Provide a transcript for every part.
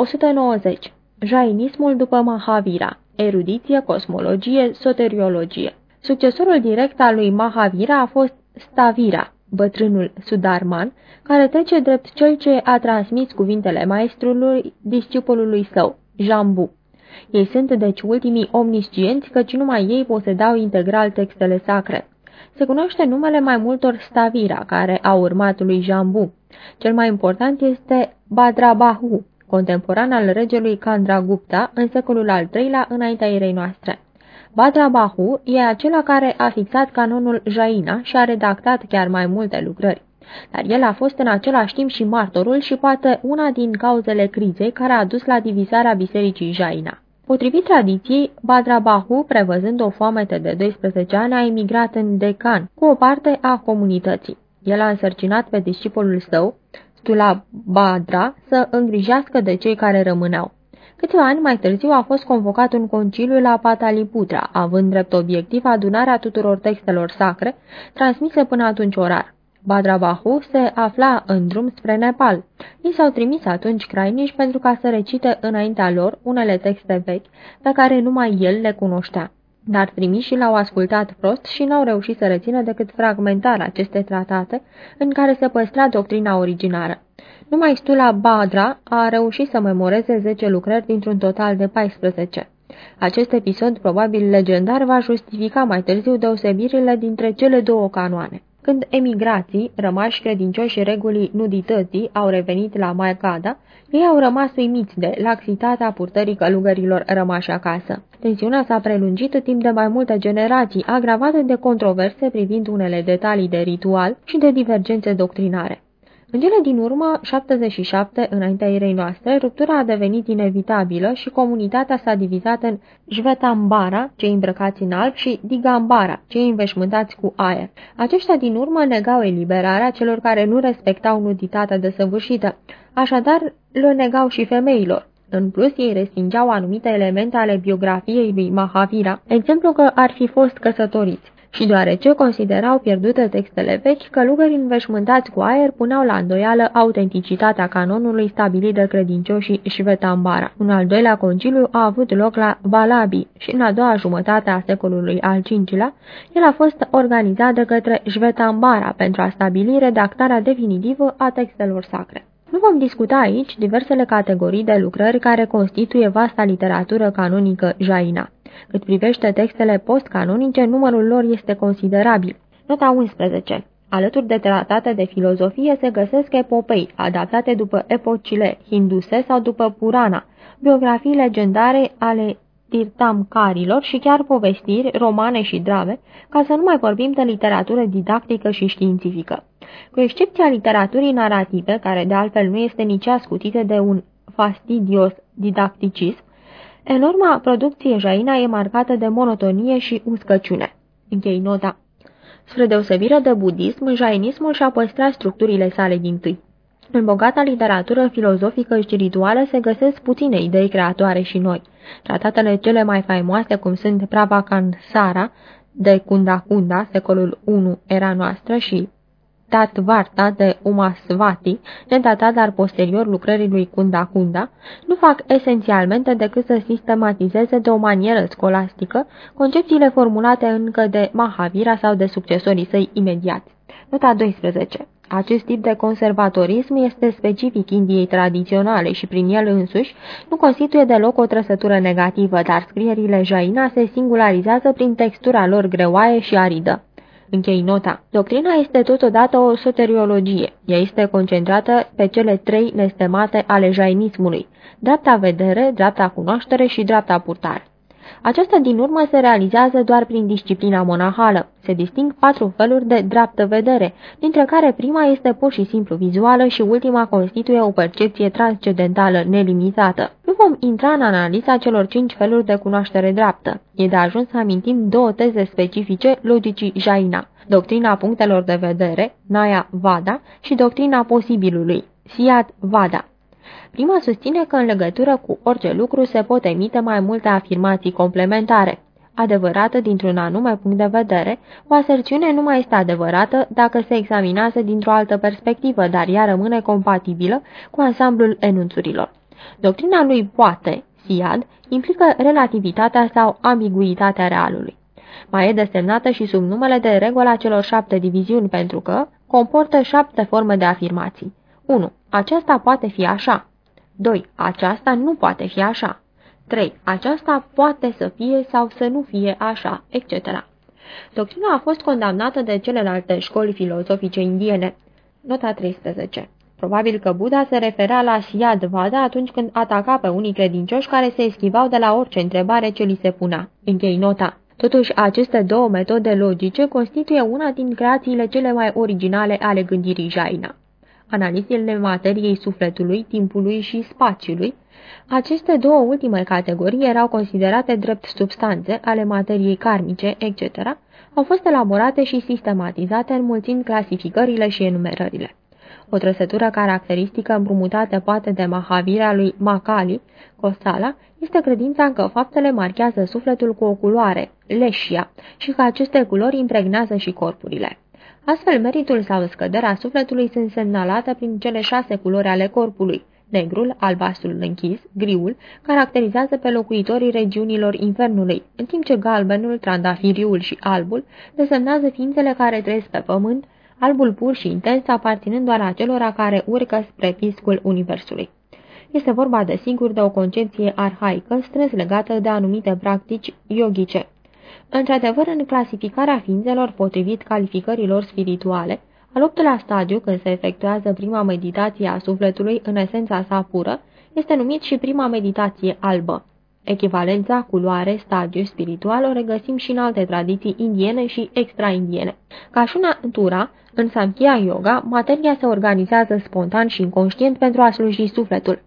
190. Jainismul după Mahavira Erudiție, cosmologie, soteriologie Succesorul direct al lui Mahavira a fost Stavira, bătrânul Sudarman, care trece drept cel ce a transmis cuvintele maestrului discipolului său, Jambu. Ei sunt deci ultimii omniscienți, căci numai ei posedau integral textele sacre. Se cunoaște numele mai multor Stavira, care au urmat lui Jambu. Cel mai important este Badrabahu, contemporan al regelui Kandragupta în secolul al III-lea înaintea erei noastre. Badrabahu e acela care a fixat canonul Jaina și a redactat chiar mai multe lucrări. Dar el a fost în același timp și martorul și poate una din cauzele crizei care a dus la divizarea bisericii Jaina. Potrivit tradiției, Badrabahu, prevăzând o foamete de 12 ani, a emigrat în Decan cu o parte a comunității. El a însărcinat pe discipolul său, Stula Badra, să îngrijească de cei care rămâneau. Câțiva ani mai târziu a fost convocat un conciliu la Pataliputra, având drept obiectiv adunarea tuturor textelor sacre, transmise până atunci orar. Badrabahu se afla în drum spre Nepal. Li s-au trimis atunci crainici pentru ca să recite înaintea lor unele texte vechi pe care numai el le cunoștea. Dar trimișii l-au ascultat prost și n-au reușit să rețină decât fragmentar aceste tratate în care se păstra doctrina originară. Numai Stula Badra a reușit să memoreze 10 lucrări dintr-un total de 14. Acest episod, probabil legendar, va justifica mai târziu deosebirile dintre cele două canoane. Când emigrații, rămași credincioși regulii nudității, au revenit la Maicada, ei au rămas uimiți de laxitatea purtării călugărilor rămași acasă. Tensiunea s-a prelungit timp de mai multe generații, agravată de controverse privind unele detalii de ritual și de divergențe doctrinare. În cele din urmă, 77, înaintea erei noastre, ruptura a devenit inevitabilă și comunitatea s-a divizat în Jvetambara, cei îmbrăcați în alb, și Digambara, cei înveșmântați cu aer. Aceștia din urmă negau eliberarea celor care nu respectau nuditatea desăvârșită, așadar le negau și femeilor. În plus, ei respingeau anumite elemente ale biografiei lui Mahavira, exemplu că ar fi fost căsătoriți și deoarece considerau pierdute textele vechi, călugării înveșmântați cu aer puneau la îndoială autenticitatea canonului stabilit de credincioșii Shvetambara. Un al doilea conciliu a avut loc la Balabi și în a doua jumătate a secolului al V-lea, el a fost organizat de către Shvetambara pentru a stabili redactarea definitivă a textelor sacre. Nu vom discuta aici diversele categorii de lucrări care constituie vasta literatură canonică jaina. Cât privește textele postcanonice, numărul lor este considerabil. Nota 11. Alături de tratate de filozofie se găsesc epopei, adaptate după epocile hinduse sau după Purana, biografii legendare ale tirtamcarilor și chiar povestiri, romane și drame, ca să nu mai vorbim de literatură didactică și științifică. Cu excepția literaturii narrative, care de altfel nu este nici ascutită de un fastidios didacticism, Enorma producție jaina e marcată de monotonie și uscăciune. Închei nota. Spre deosebire de budism, jainismul și-a păstrat structurile sale din tâi. În bogata literatură filozofică și spirituală se găsesc puține idei creatoare și noi. Tratatele cele mai faimoase, cum sunt Pravakansara, de Kunda Kunda, secolul I era noastră, și Tatvarta de Umasvati, nedatat dar posterior lucrării lui Kunda Kunda, nu fac esențialmente decât să sistematizeze de o manieră scolastică concepțiile formulate încă de Mahavira sau de succesorii săi imediați. Nota 12. Acest tip de conservatorism este specific Indiei tradiționale și prin el însuși nu constituie deloc o trăsătură negativă, dar scrierile Jaina se singularizează prin textura lor greoaie și aridă. Închei nota. Doctrina este totodată o soteriologie. Ea este concentrată pe cele trei nestemate ale jainismului, dreapta vedere, dreapta cunoaștere și dreapta purtare. Aceasta din urmă se realizează doar prin disciplina monahală. Se disting patru feluri de dreaptă vedere, dintre care prima este pur și simplu vizuală și ultima constituie o percepție transcendentală nelimitată. Nu vom intra în analiza celor cinci feluri de cunoaștere dreaptă. E de ajuns să amintim două teze specifice logicii Jaina, doctrina punctelor de vedere, Naya Vada, și doctrina posibilului, Siat Vada. Prima susține că în legătură cu orice lucru se pot emite mai multe afirmații complementare. Adevărată dintr-un anume punct de vedere, o aserțiune nu mai este adevărată dacă se examinează dintr-o altă perspectivă, dar ea rămâne compatibilă cu ansamblul enunțurilor. Doctrina lui poate, Siad, implică relativitatea sau ambiguitatea realului. Mai e desemnată și sub numele de regula celor șapte diviziuni pentru că comportă șapte forme de afirmații. 1. Aceasta poate fi așa. 2. Aceasta nu poate fi așa. 3. Aceasta poate să fie sau să nu fie așa, etc. Doctrina a fost condamnată de celelalte școli filozofice indiene. Nota 13. Probabil că Buddha se referea la Vada atunci când ataca pe unii credincioși care se eschivau de la orice întrebare ce li se punea. Închei nota. Totuși, aceste două metode logice constituie una din creațiile cele mai originale ale gândirii Jaina. Analizele materiei sufletului, timpului și spațiului, aceste două ultime categorii erau considerate drept substanțe ale materiei karmice, etc., au fost elaborate și sistematizate înmulțind clasificările și enumerările. O trăsătură caracteristică împrumutată poate de Mahavira lui Makali, Kosala, este credința că faptele marchează sufletul cu o culoare, leșia, și că aceste culori impregnează și corpurile. Astfel, meritul sau scăderea sufletului sunt semnalate prin cele șase culori ale corpului. Negrul, albastrul închis, griul, caracterizează pe locuitorii regiunilor infernului, în timp ce galbenul, trandafiriul și albul desemnează ființele care trăiesc pe pământ, albul pur și intens aparținând doar acelora care urcă spre piscul universului. Este vorba de singur de o concepție arhaică, strâns legată de anumite practici yogice. Într-adevăr, în clasificarea ființelor potrivit calificărilor spirituale, al optulea stadiu, când se efectuează prima meditație a sufletului în esența sa pură, este numit și prima meditație albă. Echivalența, culoare, stadiu spiritual o regăsim și în alte tradiții indiene și extra-indiene. Ca și natura, în Samkhya Yoga, materia se organizează spontan și inconștient pentru a sluji sufletul.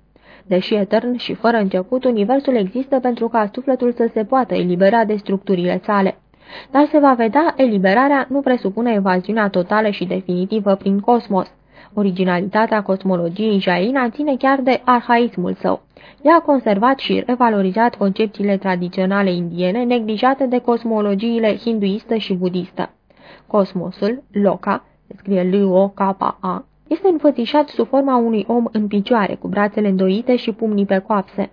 Deși etern și fără început, universul există pentru ca sufletul să se poată elibera de structurile sale. Dar se va vedea, eliberarea nu presupune evaziunea totală și definitivă prin cosmos. Originalitatea cosmologiei Jaina ține chiar de arhaismul său. Ea a conservat și revalorizat concepțiile tradiționale indiene neglijate de cosmologiile hinduistă și budistă. Cosmosul, Loka, scrie L-O-K-A, este înfățișat sub forma unui om în picioare, cu brațele îndoite și pumnii pe coapse.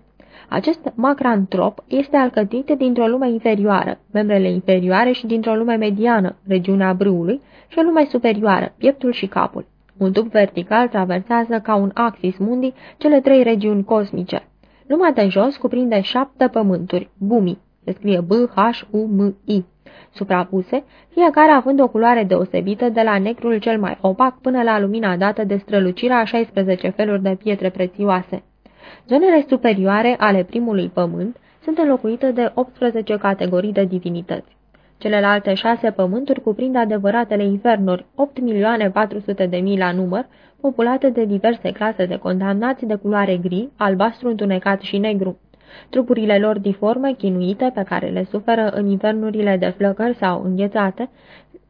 Acest macrantrop este alcătuit dintr-o lume inferioară, membrele inferioare și dintr-o lume mediană, regiunea brâului, și o lume superioară, pieptul și capul. Un tub vertical traversează ca un axis mundi cele trei regiuni cosmice. Lumea de jos cuprinde șapte pământuri, bumi, se scrie B-H-U-M-I, suprapuse, fiecare având o culoare deosebită de la negrul cel mai opac până la lumina dată de strălucirea a 16 feluri de pietre prețioase. Zonele superioare ale primului pământ sunt înlocuite de 18 categorii de divinități. Celelalte șase pământuri cuprind adevăratele infernuri, 8.400.000 la număr, populate de diverse clase de condamnați de culoare gri, albastru întunecat și negru. Trupurile lor diforme, chinuite, pe care le suferă în infernurile de flăcări sau înghețate,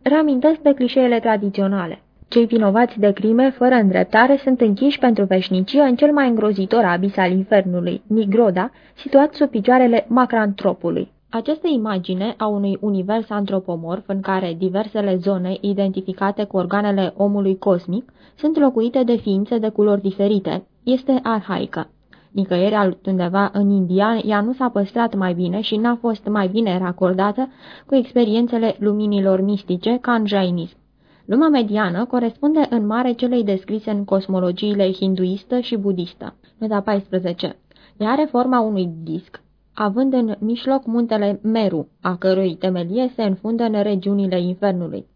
reamintesc de clișeele tradiționale. Cei vinovați de crime fără îndreptare sunt închiși pentru veșnicie în cel mai îngrozitor abis al infernului, Nigroda, situat sub picioarele macrantropului. Această imagine a unui univers antropomorf în care diversele zone identificate cu organele omului cosmic sunt locuite de ființe de culori diferite este arhaică. Nicăieri altundeva în India, ea nu s-a păstrat mai bine și n-a fost mai bine racordată cu experiențele luminilor mistice ca în jainism. Lumea mediană corespunde în mare celei descrise în cosmologiile hinduistă și budistă. Nota 14. Ea are forma unui disc, având în mijloc muntele Meru, a cărui temelie se înfundă în regiunile infernului.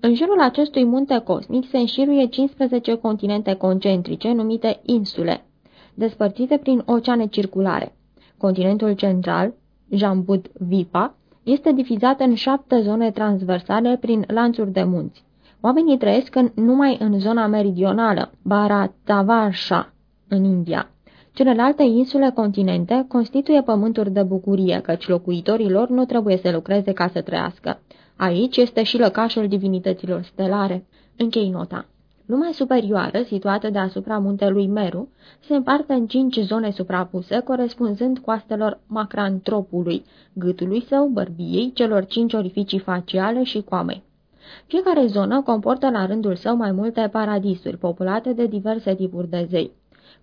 În jurul acestui munte cosmic se înșiruie 15 continente concentrice numite insule, despărțite prin oceane circulare. Continentul central, Jambud Vipa, este divizat în șapte zone transversale prin lanțuri de munți. Oamenii trăiesc în, numai în zona meridională, Bharatavarsha, în India. Celelalte insule continente constituie pământuri de bucurie, căci locuitorii lor nu trebuie să lucreze ca să trăiască. Aici este și lăcașul divinităților stelare. Închei nota. Lumea superioară, situată deasupra muntelui Meru, se împarte în cinci zone suprapuse, corespunzând coastelor macrantropului, gâtului său, bărbiei, celor cinci orificii faciale și coamei. Fiecare zonă comportă la rândul său mai multe paradisuri, populate de diverse tipuri de zei.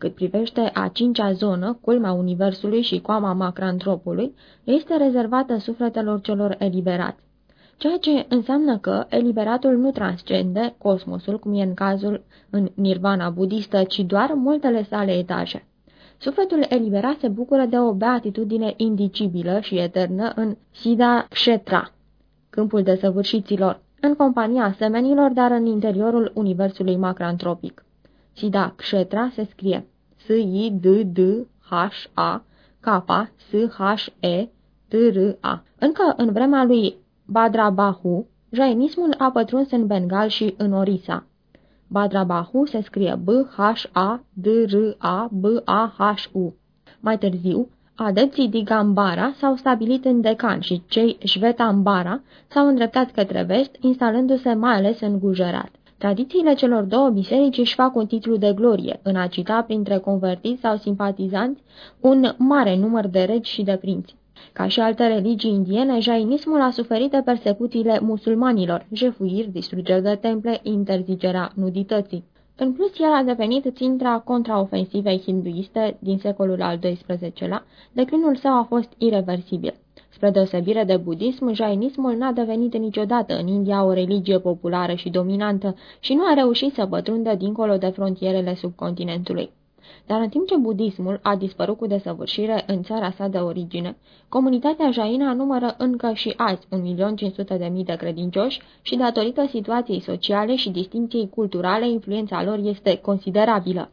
Cât privește a cincea zonă, culmea Universului și coama macrantropului, este rezervată sufletelor celor eliberați. Ceea ce înseamnă că eliberatul nu transcende cosmosul, cum e în cazul în nirvana budistă, ci doar multele sale etaje. Sufletul eliberat se bucură de o beatitudine indicibilă și eternă în Siddha Kshetra, câmpul de săvârșiților, în compania semenilor, dar în interiorul universului macrantropic. Siddha Kshetra se scrie S-I-D-D-H-A K-S-H-E T-R-A. Încă în vremea lui Badrabahu, jainismul a pătruns în Bengal și în Orisa. Badrabahu se scrie B-H-A-D-R-A-B-A-H-U. Mai târziu, adepții Digambara s-au stabilit în Decan și cei Shvetambara s-au îndreptat către vest, instalându-se mai ales în Gujarat. Tradițiile celor două biserici își fac un titlu de glorie în a cita printre convertiți sau simpatizanți un mare număr de regi și de prinți. Ca și alte religii indiene, jainismul a suferit de persecuțiile musulmanilor, jefuiri, distrugeri de temple, interzicerea nudității. În plus, el a devenit țintra contraofensivei hinduiste din secolul al XII-lea, declinul său a fost irreversibil. Spre deosebire de budism, jainismul n-a devenit niciodată în India o religie populară și dominantă și nu a reușit să pătrundă dincolo de frontierele subcontinentului. Dar în timp ce budismul a dispărut cu desăvârșire în țara sa de origine, comunitatea jaina numără încă și azi 1.500.000 de credincioși și datorită situației sociale și distinției culturale, influența lor este considerabilă.